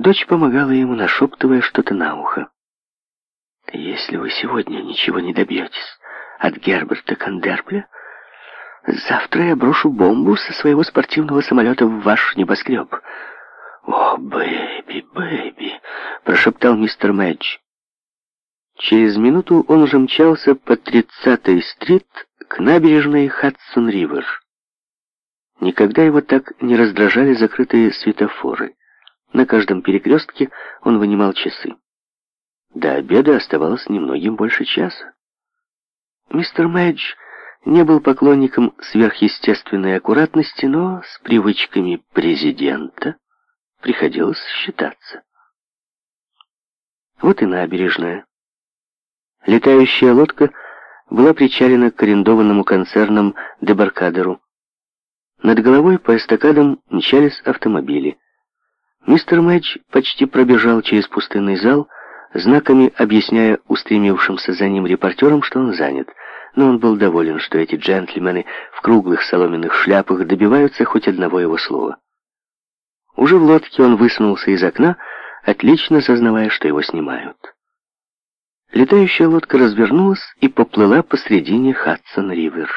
Дочь помогала ему, нашептывая что-то на ухо. «Если вы сегодня ничего не добьетесь от Герберта Кандербля, завтра я брошу бомбу со своего спортивного самолета в ваш небоскреб». «О, бэби, бэби!» — прошептал мистер Мэдж. Через минуту он уже мчался по 30-й стрит к набережной Хадсон-Ривер. Никогда его так не раздражали закрытые светофоры. На каждом перекрестке он вынимал часы. До обеда оставалось немногим больше часа. Мистер Мэдж не был поклонником сверхъестественной аккуратности, но с привычками президента приходилось считаться. Вот и набережная. Летающая лодка была причалена к арендованному концерном дебаркадеру. Над головой по эстакадам мчались автомобили — Мистер Мэдж почти пробежал через пустынный зал, знаками объясняя устремившимся за ним репортерам, что он занят. Но он был доволен, что эти джентльмены в круглых соломенных шляпах добиваются хоть одного его слова. Уже в лодке он высунулся из окна, отлично сознавая, что его снимают. Летающая лодка развернулась и поплыла посредине Хадсон-Ривер.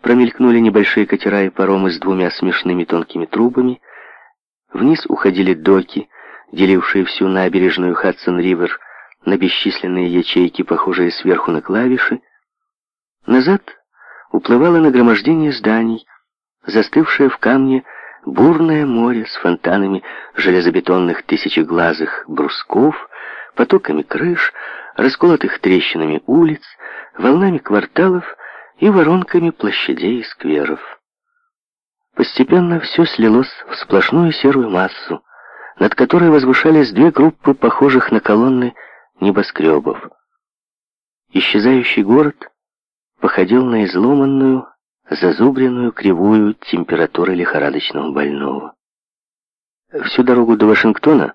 Промелькнули небольшие катера и паромы с двумя смешными тонкими трубами, Вниз уходили доки, делившие всю набережную Хадсон-Ривер на бесчисленные ячейки, похожие сверху на клавиши. Назад уплывало нагромождение зданий, застывшее в камне бурное море с фонтанами железобетонных тысячеглазых брусков, потоками крыш, расколотых трещинами улиц, волнами кварталов и воронками площадей и скверов. Постепенно все слилось в сплошную серую массу, над которой возвышались две группы похожих на колонны небоскребов. Исчезающий город походил на изломанную, зазубренную кривую температуры лихорадочного больного. Всю дорогу до Вашингтона,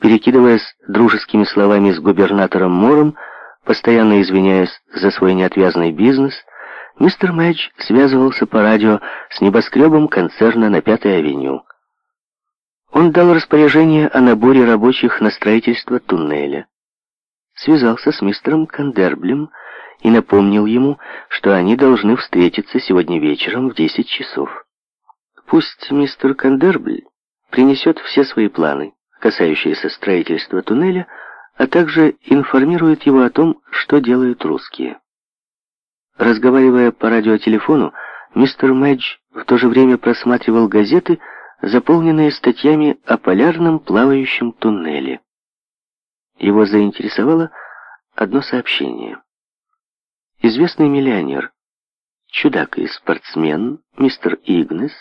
перекидываясь дружескими словами с губернатором Мором, постоянно извиняясь за свой неотвязный бизнес, мистер Мэдж связывался по радио с небоскребом концерна на Пятой авеню. Он дал распоряжение о наборе рабочих на строительство туннеля. Связался с мистером Кандерблем и напомнил ему, что они должны встретиться сегодня вечером в 10 часов. Пусть мистер Кандербль принесет все свои планы, касающиеся строительства туннеля, а также информирует его о том, что делают русские. Разговаривая по радиотелефону, мистер Мэдж в то же время просматривал газеты, заполненные статьями о полярном плавающем туннеле. Его заинтересовало одно сообщение. Известный миллионер, чудак и спортсмен, мистер Игнес,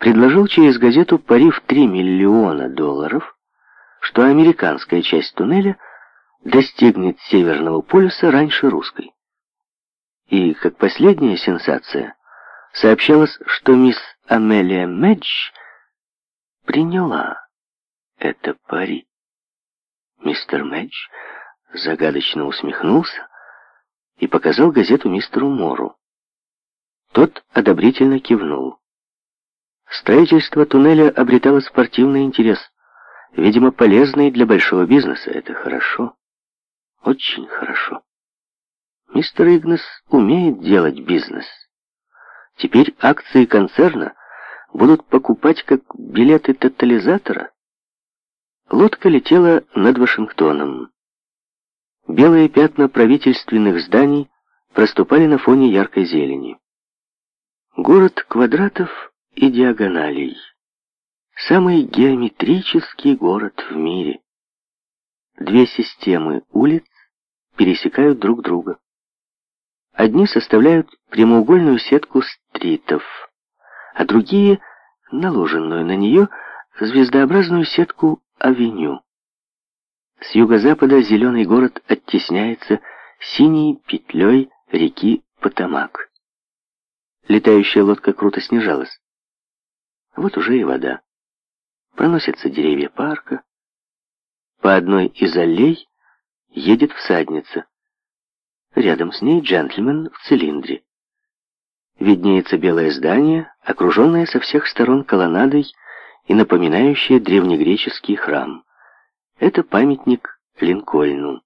предложил через газету пари в 3 миллиона долларов, что американская часть туннеля достигнет Северного полюса раньше русской. И, как последняя сенсация, сообщалось, что мисс Амелия Мэдж приняла это пари. Мистер Мэдж загадочно усмехнулся и показал газету мистеру Мору. Тот одобрительно кивнул. Строительство туннеля обретало спортивный интерес, видимо, полезный для большого бизнеса. Это хорошо, очень хорошо. Мистер Игнес умеет делать бизнес. Теперь акции концерна будут покупать как билеты тотализатора. Лодка летела над Вашингтоном. Белые пятна правительственных зданий проступали на фоне яркой зелени. Город квадратов и диагоналей. Самый геометрический город в мире. Две системы улиц пересекают друг друга. Одни составляют прямоугольную сетку стритов, а другие — наложенную на нее звездообразную сетку авеню. С юго-запада зеленый город оттесняется синей петлей реки Потамак. Летающая лодка круто снижалась. Вот уже и вода. Проносятся деревья парка. По одной из аллей едет всадница. Рядом с ней джентльмен в цилиндре. Виднеется белое здание, окруженное со всех сторон колоннадой и напоминающее древнегреческий храм. Это памятник Линкольну.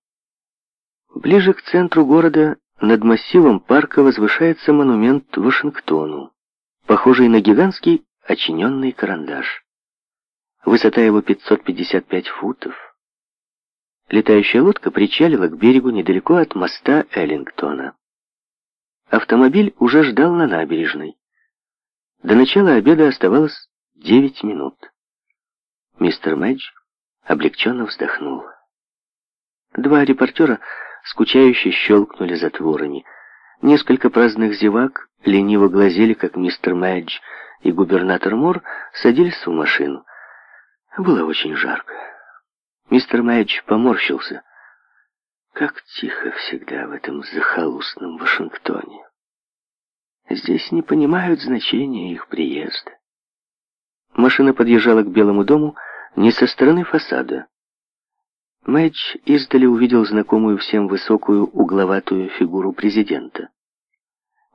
Ближе к центру города над массивом парка возвышается монумент Вашингтону, похожий на гигантский очиненный карандаш. Высота его 555 футов. Летающая лодка причалила к берегу недалеко от моста Эллингтона. Автомобиль уже ждал на набережной. До начала обеда оставалось девять минут. Мистер Мэдж облегченно вздохнул. Два репортера скучающе щелкнули затворами. Несколько праздных зевак лениво глазели, как мистер Мэдж и губернатор Мор садились в машину. Было очень жарко. Мистер Мэдж поморщился. Как тихо всегда в этом захолустном Вашингтоне. Здесь не понимают значения их приезда. Машина подъезжала к Белому дому не со стороны фасада. Мэдж издали увидел знакомую всем высокую угловатую фигуру президента.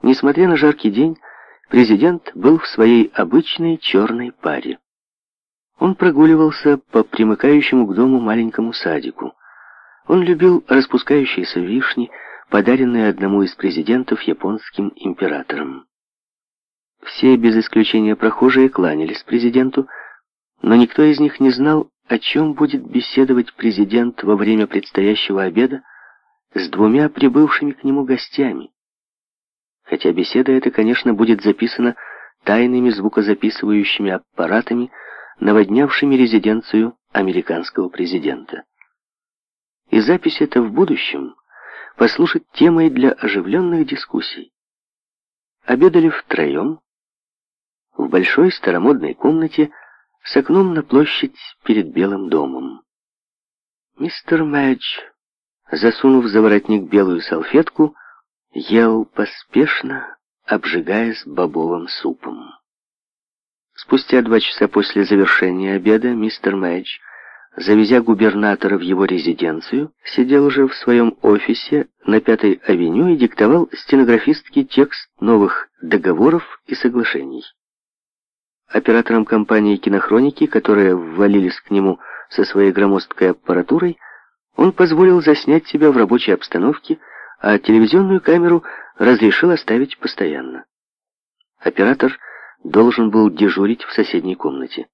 Несмотря на жаркий день, президент был в своей обычной черной паре. Он прогуливался по примыкающему к дому маленькому садику. Он любил распускающиеся вишни, подаренные одному из президентов японским императором. Все без исключения прохожие кланялись президенту, но никто из них не знал, о чем будет беседовать президент во время предстоящего обеда с двумя прибывшими к нему гостями. Хотя беседа эта, конечно, будет записана тайными звукозаписывающими аппаратами, наводнявшими резиденцию американского президента. И запись эта в будущем послужит темой для оживленных дискуссий. Обедали втроем в большой старомодной комнате с окном на площадь перед Белым домом. Мистер Мэдж, засунув за воротник белую салфетку, ел поспешно, обжигаясь бобовым супом. Спустя два часа после завершения обеда мистер Мэдж, завезя губернатора в его резиденцию, сидел уже в своем офисе на Пятой авеню и диктовал стенографистке текст новых договоров и соглашений. Оператором компании «Кинохроники», которые ввалились к нему со своей громоздкой аппаратурой, он позволил заснять себя в рабочей обстановке, а телевизионную камеру разрешил оставить постоянно. Оператор – должен был дежурить в соседней комнате.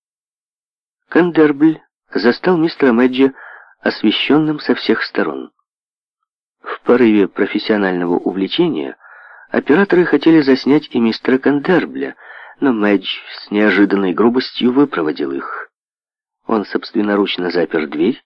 Кандербль застал мистера Мэджи освещенным со всех сторон. В порыве профессионального увлечения операторы хотели заснять и мистера Кандербля, но Мэдж с неожиданной грубостью выпроводил их. Он собственноручно запер дверь